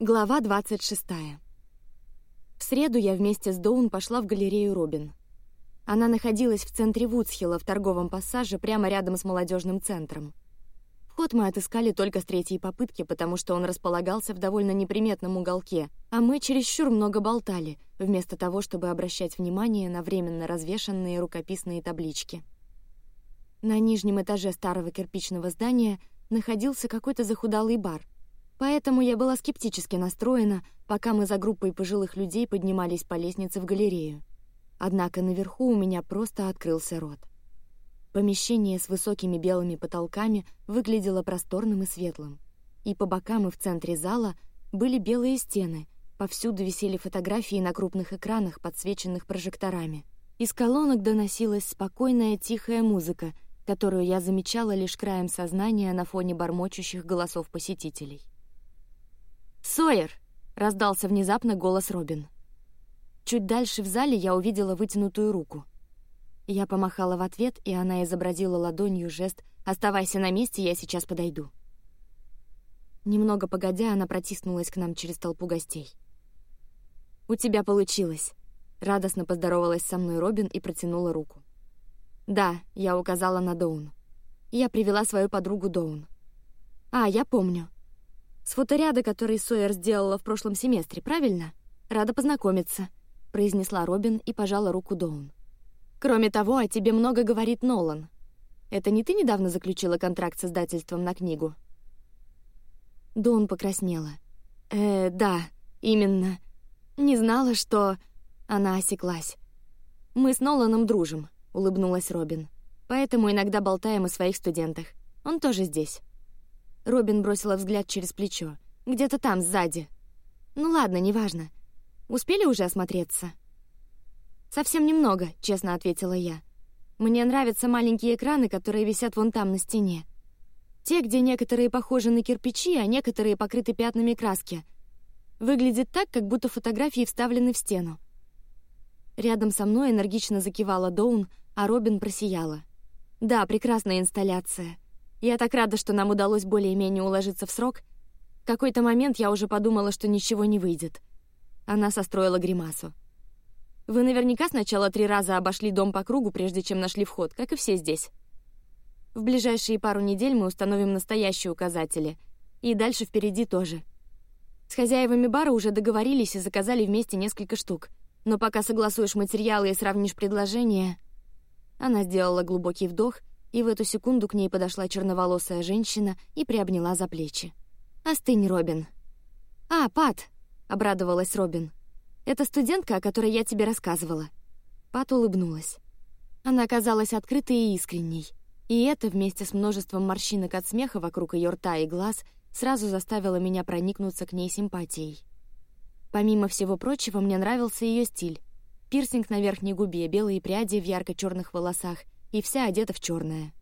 Глава 26. В среду я вместе с Доун пошла в галерею Робин. Она находилась в центре Вудсхилла в торговом пассаже прямо рядом с молодежным центром. Вход мы отыскали только с третьей попытки, потому что он располагался в довольно неприметном уголке, а мы чересчур много болтали, вместо того, чтобы обращать внимание на временно развешанные рукописные таблички. На нижнем этаже старого кирпичного здания находился какой-то захудалый бар — Поэтому я была скептически настроена, пока мы за группой пожилых людей поднимались по лестнице в галерею. Однако наверху у меня просто открылся рот. Помещение с высокими белыми потолками выглядело просторным и светлым. И по бокам и в центре зала были белые стены, повсюду висели фотографии на крупных экранах, подсвеченных прожекторами. Из колонок доносилась спокойная тихая музыка, которую я замечала лишь краем сознания на фоне бормочущих голосов посетителей. «Сойер!» — раздался внезапно голос Робин. Чуть дальше в зале я увидела вытянутую руку. Я помахала в ответ, и она изобразила ладонью жест «Оставайся на месте, я сейчас подойду». Немного погодя, она протиснулась к нам через толпу гостей. «У тебя получилось!» — радостно поздоровалась со мной Робин и протянула руку. «Да», — я указала на Доун. Я привела свою подругу Доун. «А, я помню. С фоторяда, который Сойер сделала в прошлом семестре, правильно? Рада познакомиться», — произнесла Робин и пожала руку Доун. «Кроме того, о тебе много говорит Нолан. Это не ты недавно заключила контракт с издательством на книгу?» Доун покраснела. «Э, да, именно. Не знала, что...» Она осеклась. «Мы с Ноланом дружим», — улыбнулась Робин. «Поэтому иногда болтаем о своих студентах. Он тоже здесь». Робин бросила взгляд через плечо. Где-то там, сзади. Ну ладно, неважно. Успели уже осмотреться? Совсем немного, честно ответила я. Мне нравятся маленькие экраны, которые висят вон там на стене. Те, где некоторые похожи на кирпичи, а некоторые покрыты пятнами краски. Выглядит так, как будто фотографии вставлены в стену. Рядом со мной энергично закивала Доун, а Робин просияла. Да, прекрасная инсталляция. Я так рада, что нам удалось более-менее уложиться в срок. В какой-то момент я уже подумала, что ничего не выйдет. Она состроила гримасу. Вы наверняка сначала три раза обошли дом по кругу, прежде чем нашли вход, как и все здесь. В ближайшие пару недель мы установим настоящие указатели, и дальше впереди тоже. С хозяевами бара уже договорились и заказали вместе несколько штук. Но пока согласуешь материалы и сравнишь предложения, она сделала глубокий вдох и в эту секунду к ней подошла черноволосая женщина и приобняла за плечи. «Остынь, Робин». «А, Пат!» — обрадовалась Робин. «Это студентка, о которой я тебе рассказывала». Пат улыбнулась. Она казалась открытой и искренней, и это, вместе с множеством морщинок от смеха вокруг ее рта и глаз, сразу заставило меня проникнуться к ней симпатией. Помимо всего прочего, мне нравился ее стиль. Пирсинг на верхней губе, белые пряди в ярко черных волосах — и вся одета в черное.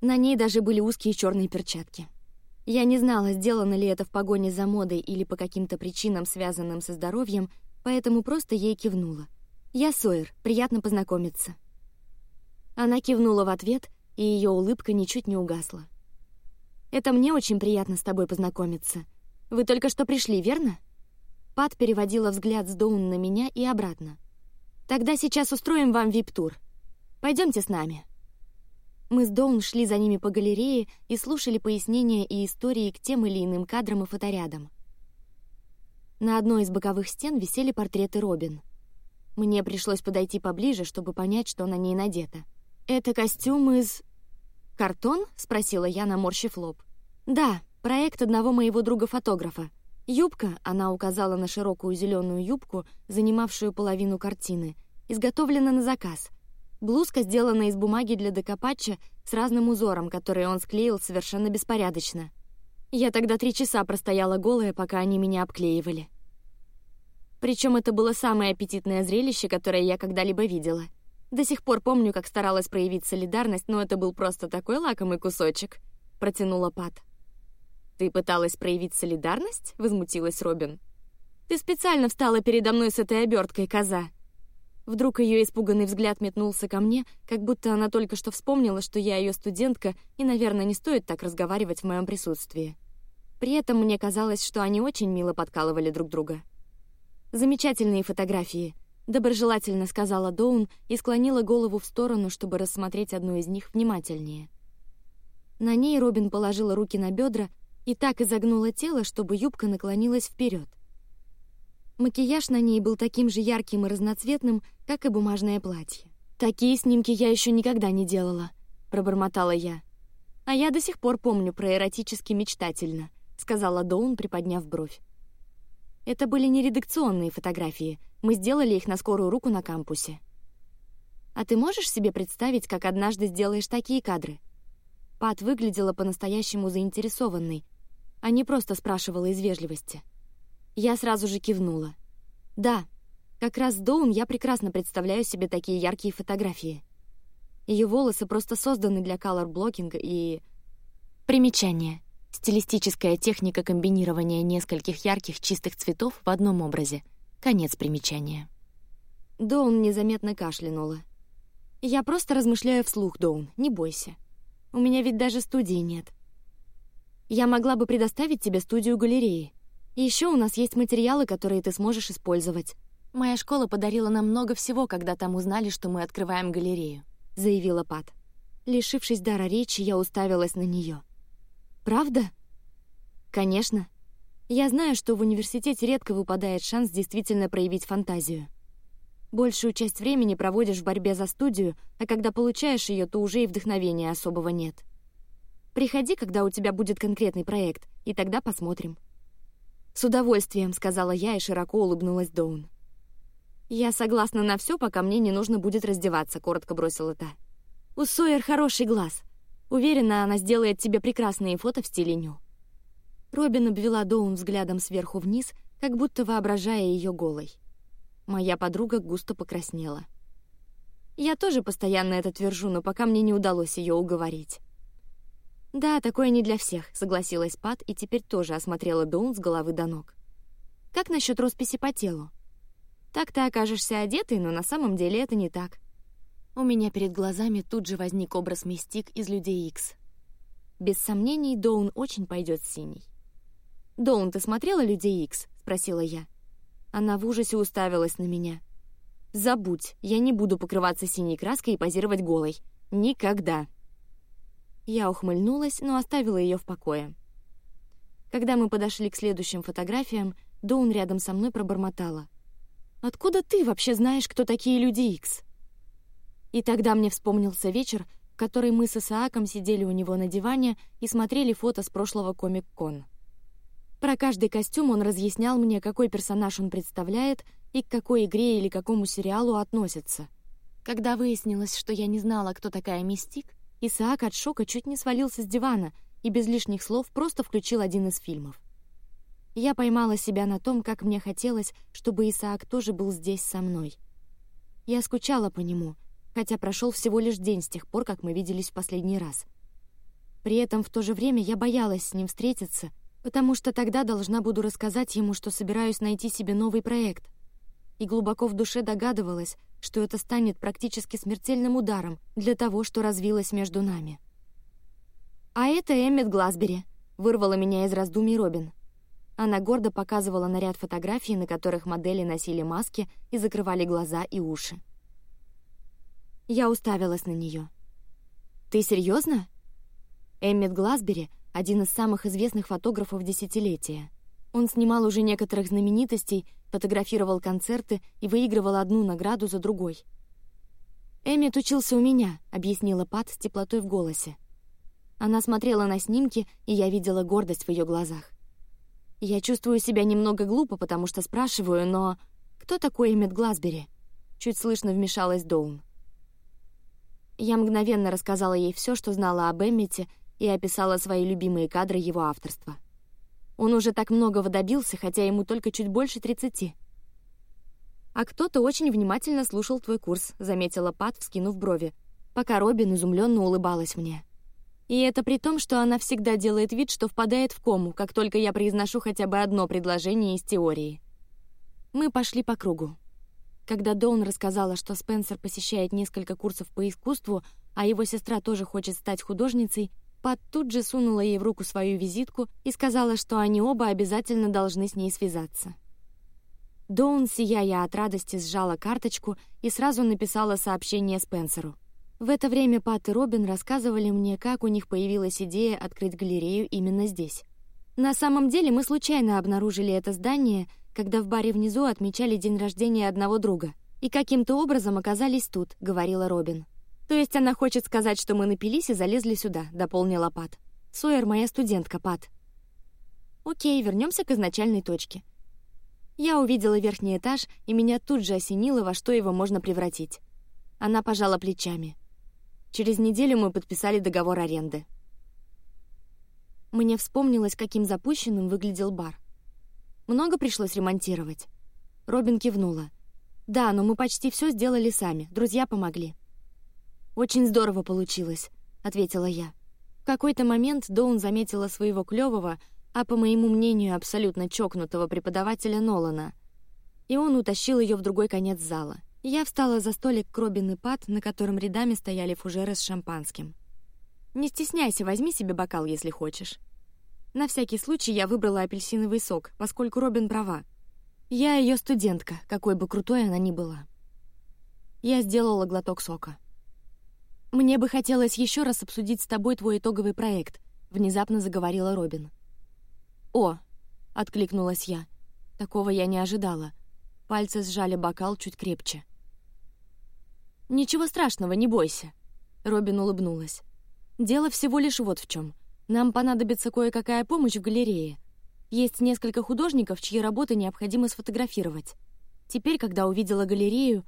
На ней даже были узкие черные перчатки. Я не знала, сделано ли это в погоне за модой или по каким-то причинам, связанным со здоровьем, поэтому просто ей кивнула. «Я Сойер, приятно познакомиться». Она кивнула в ответ, и ее улыбка ничуть не угасла. «Это мне очень приятно с тобой познакомиться. Вы только что пришли, верно?» Пат переводила взгляд с Доун на меня и обратно. «Тогда сейчас устроим вам вип-тур. Пойдемте с нами». Мы с Доун шли за ними по галерее и слушали пояснения и истории к тем или иным кадрам и фоторядам. На одной из боковых стен висели портреты Робин. Мне пришлось подойти поближе, чтобы понять, что на ней надето. «Это костюм из...» «Картон?» — спросила я, наморщив лоб. «Да, проект одного моего друга-фотографа. Юбка, она указала на широкую зеленую юбку, занимавшую половину картины, изготовлена на заказ. Блузка сделана из бумаги для декопатча с разным узором, который он склеил совершенно беспорядочно. Я тогда три часа простояла голая, пока они меня обклеивали. Причем это было самое аппетитное зрелище, которое я когда-либо видела. До сих пор помню, как старалась проявить солидарность, но это был просто такой лакомый кусочек. Протянула Пат. Ты пыталась проявить солидарность? Возмутилась Робин. Ты специально встала передо мной с этой оберткой, коза. Вдруг ее испуганный взгляд метнулся ко мне, как будто она только что вспомнила, что я ее студентка, и, наверное, не стоит так разговаривать в моем присутствии. При этом мне казалось, что они очень мило подкалывали друг друга. «Замечательные фотографии», — доброжелательно сказала Доун и склонила голову в сторону, чтобы рассмотреть одну из них внимательнее. На ней Робин положила руки на бедра и так изогнула тело, чтобы юбка наклонилась вперед. Макияж на ней был таким же ярким и разноцветным, как и бумажное платье. Такие снимки я еще никогда не делала, пробормотала я. А я до сих пор помню про эротически мечтательно, сказала Доун, приподняв бровь. Это были не редакционные фотографии, мы сделали их на скорую руку на кампусе. А ты можешь себе представить, как однажды сделаешь такие кадры? Пат выглядела по-настоящему заинтересованной, а не просто спрашивала из вежливости. Я сразу же кивнула. Да, как раз Доун я прекрасно представляю себе такие яркие фотографии. Ее волосы просто созданы для колор-блокинга и... Примечание. Стилистическая техника комбинирования нескольких ярких чистых цветов в одном образе. Конец примечания. Доун незаметно кашлянула. «Я просто размышляю вслух, Доун, не бойся. У меня ведь даже студии нет. Я могла бы предоставить тебе студию галереи. Еще у нас есть материалы, которые ты сможешь использовать. Моя школа подарила нам много всего, когда там узнали, что мы открываем галерею, заявила Пат. Лишившись дара речи, я уставилась на нее. Правда? Конечно. Я знаю, что в университете редко выпадает шанс действительно проявить фантазию. Большую часть времени проводишь в борьбе за студию, а когда получаешь ее, то уже и вдохновения особого нет. Приходи, когда у тебя будет конкретный проект, и тогда посмотрим. «С удовольствием», — сказала я и широко улыбнулась Доун. «Я согласна на все, пока мне не нужно будет раздеваться», — коротко бросила та. «У Сойер хороший глаз. Уверена, она сделает тебе прекрасные фото в стиле ню». Робин обвела Доун взглядом сверху вниз, как будто воображая ее голой. Моя подруга густо покраснела. Я тоже постоянно это твержу, но пока мне не удалось ее уговорить. «Да, такое не для всех», — согласилась Пат и теперь тоже осмотрела Доун с головы до ног. «Как насчет росписи по телу? Так ты окажешься одетой, но на самом деле это не так». У меня перед глазами тут же возник образ Мистик из Людей Икс. Без сомнений, Доун очень пойдет синий. «Доун, ты смотрела Людей Икс?» — спросила я. Она в ужасе уставилась на меня. «Забудь, я не буду покрываться синей краской и позировать голой. Никогда!» Я ухмыльнулась, но оставила ее в покое. Когда мы подошли к следующим фотографиям, Доун рядом со мной пробормотала. «Откуда ты вообще знаешь, кто такие люди Икс?» И тогда мне вспомнился вечер, в который мы с Исааком сидели у него на диване и смотрели фото с прошлого комик-кон. Про каждый костюм он разъяснял мне, какой персонаж он представляет и к какой игре или какому сериалу относится. Когда выяснилось, что я не знала, кто такая Мистик, Исаак от шока чуть не свалился с дивана и без лишних слов просто включил один из фильмов. Я поймала себя на том, как мне хотелось, чтобы Исаак тоже был здесь со мной. Я скучала по нему, хотя прошел всего лишь день с тех пор, как мы виделись в последний раз. При этом в то же время я боялась с ним встретиться, потому что тогда должна буду рассказать ему, что собираюсь найти себе новый проект. И глубоко в душе догадывалась, что это станет практически смертельным ударом для того, что развилось между нами. «А это Эммет Глазбери», — вырвала меня из раздумий Робин. Она гордо показывала на ряд фотографий, на которых модели носили маски и закрывали глаза и уши. Я уставилась на нее. «Ты серьезно? Эммет Глазбери — один из самых известных фотографов десятилетия. Он снимал уже некоторых знаменитостей, фотографировал концерты и выигрывал одну награду за другой. «Эммет учился у меня», — объяснила Пат с теплотой в голосе. Она смотрела на снимки, и я видела гордость в ее глазах. Я чувствую себя немного глупо, потому что спрашиваю, но... Кто такой Эммет Глазбери? Чуть слышно вмешалась Доун. Я мгновенно рассказала ей все, что знала об Эммете, и описала свои любимые кадры его авторства. Он уже так многого добился, хотя ему только чуть больше тридцати. «А кто-то очень внимательно слушал твой курс», — заметила Пат, вскинув брови, пока Робин изумленно улыбалась мне. И это при том, что она всегда делает вид, что впадает в кому, как только я произношу хотя бы одно предложение из теории. Мы пошли по кругу. Когда Доун рассказала, что Спенсер посещает несколько курсов по искусству, а его сестра тоже хочет стать художницей, Пат тут же сунула ей в руку свою визитку и сказала, что они оба обязательно должны с ней связаться. Доун, сияя от радости, сжала карточку и сразу написала сообщение Спенсеру. В это время Пат и Робин рассказывали мне, как у них появилась идея открыть галерею именно здесь. На самом деле мы случайно обнаружили это здание, когда в баре внизу отмечали день рождения одного друга, и каким-то образом оказались тут, говорила Робин. То есть она хочет сказать, что мы напились и залезли сюда, дополнила Пат. Сойер моя студентка, Пат. Окей, вернемся к изначальной точке. Я увидела верхний этаж, и меня тут же осенило, во что его можно превратить. Она пожала плечами. Через неделю мы подписали договор аренды. Мне вспомнилось, каким запущенным выглядел бар. Много пришлось ремонтировать. Робин кивнула. Да, но мы почти все сделали сами. Друзья помогли. Очень здорово получилось, ответила я. В какой-то момент Доун заметила своего клевого, а по моему мнению абсолютно чокнутого преподавателя Нолана, и он утащил ее в другой конец зала. Я встала за столик к Робин и Пат, на котором рядами стояли фужеры с шампанским. Не стесняйся, возьми себе бокал, если хочешь. На всякий случай я выбрала апельсиновый сок, поскольку Робин права. Я ее студентка, какой бы крутой она ни была. Я сделала глоток сока. Мне бы хотелось еще раз обсудить с тобой твой итоговый проект. Внезапно заговорила Робин. О, откликнулась я. Такого я не ожидала. Пальцы сжали бокал чуть крепче. Ничего страшного, не бойся. Робин улыбнулась. Дело всего лишь вот в чем. Нам понадобится кое-какая помощь в галерее. Есть несколько художников, чьи работы необходимо сфотографировать. Теперь, когда увидела галерею,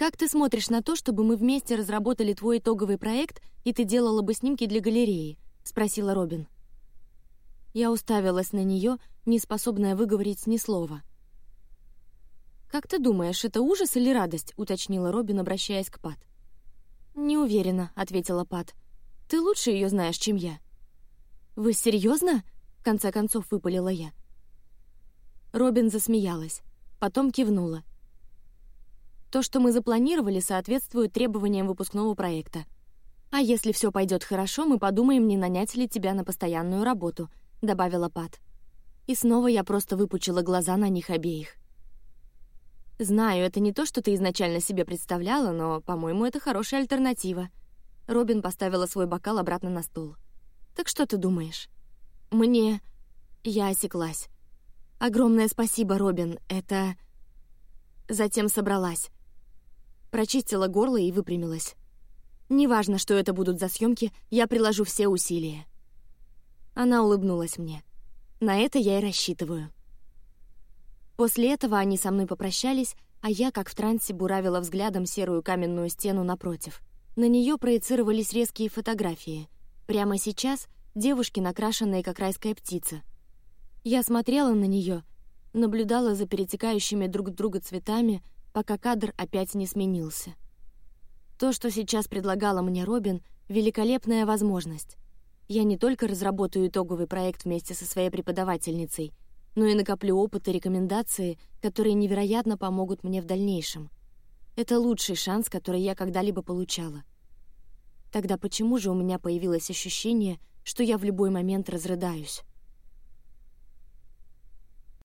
как ты смотришь на то, чтобы мы вместе разработали твой итоговый проект, и ты делала бы снимки для галереи? – спросила Робин. Я уставилась на нее, не способная выговорить ни слова. Как ты думаешь, это ужас или радость? уточнила Робин, обращаясь к Пат. Не уверена, ответила Пат. Ты лучше ее знаешь, чем я. Вы серьезно? В конце концов выпалила я. Робин засмеялась, потом кивнула. То, что мы запланировали, соответствует требованиям выпускного проекта. А если все пойдет хорошо, мы подумаем, не нанять ли тебя на постоянную работу, добавила Пат. И снова я просто выпучила глаза на них обеих. Знаю, это не то, что ты изначально себе представляла, но, по-моему, это хорошая альтернатива. Робин поставила свой бокал обратно на стол. Так что ты думаешь? Мне... Я осеклась. Огромное спасибо, Робин. Это... Затем собралась, прочистила горло и выпрямилась. Неважно, что это будут за съемки, я приложу все усилия. Она улыбнулась мне. На это я и рассчитываю. После этого они со мной попрощались, а я, как в трансе, буравила взглядом серую каменную стену напротив. На нее проецировались резкие фотографии. Прямо сейчас девушки, накрашенные как райская птица. Я смотрела на нее, наблюдала за перетекающими друг друга цветами, пока кадр опять не сменился. То, что сейчас предлагала мне Робин, великолепная возможность. Я не только разработаю итоговый проект вместе со своей преподавательницей, но и накоплю опыт и рекомендации, которые невероятно помогут мне в дальнейшем. Это лучший шанс, который я когда-либо получала. Тогда почему же у меня появилось ощущение, что я в любой момент разрыдаюсь?